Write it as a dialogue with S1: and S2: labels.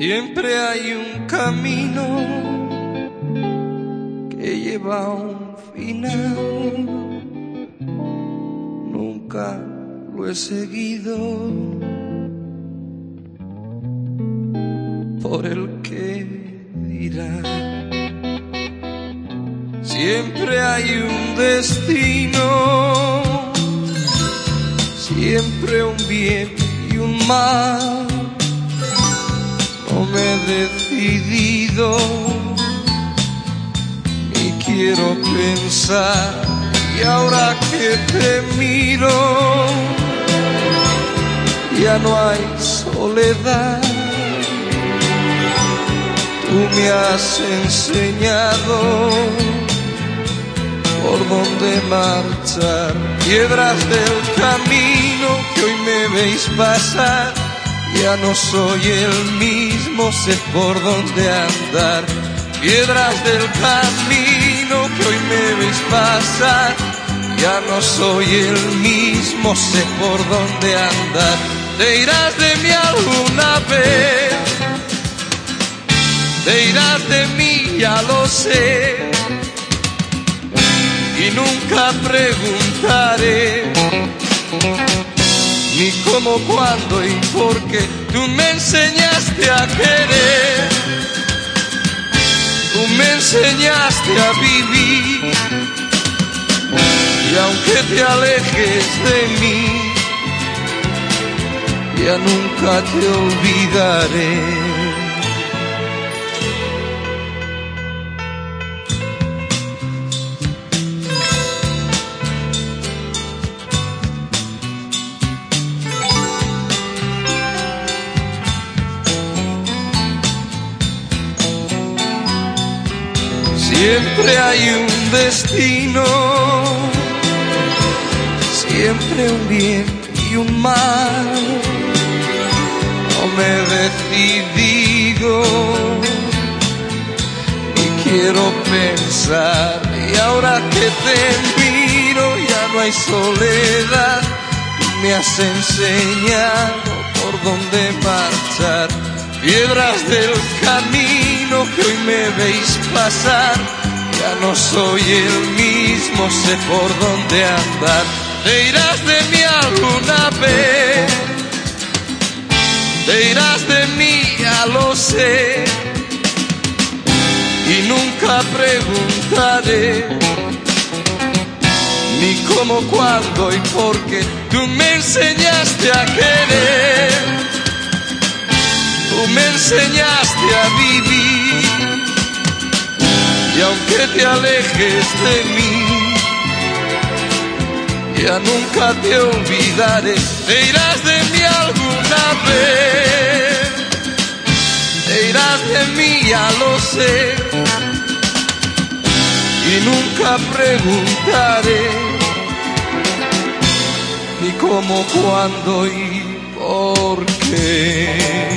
S1: Siempre hay un camino lleva un final. Nunca lo he seguido por el que dirá. Siempre hay un destino, siempre un bien y un mal no me he decidido quiero pensar y ahora que te miro ya no hay soledad tú me has enseñado por dónde marchar piedras del camino que hoy me veis pasar ya no soy el mismo, sé por dónde andar. Piedras del camino que hoy me veis pasar, ya no soy el mismo, sé por dónde andar. Te irás de mí alguna vez, te irás de mí, ya lo sé, y nunca preguntaré ni cómo, cuándo y por qué. Tú me enseñaste a querer, tú me enseñaste a vivir. Y aunque te alejes de mí, ya nunca te olvidaré. Siempre hay un destino, siempre un bien y un mal. No me he decidido y quiero pensar. Y ahora que te miro ya no hay soledad. Me has enseñado por dónde marchar. Piedras del que hoy me veis pasar ya no soy el mismo, sé por dónde andar. Te irás de mí alguna vez, te irás de mí, ya lo sé. Y nunca preguntaré ni cómo, cuándo y por qué. Tú me enseñaste a querer, tú me enseñaste a vivir y aunque te alejes de mí, ya nunca te olvidaré. Te irás de mí alguna vez, te irás de mí, ya lo sé. Y nunca preguntaré ni cómo, cuándo y por qué.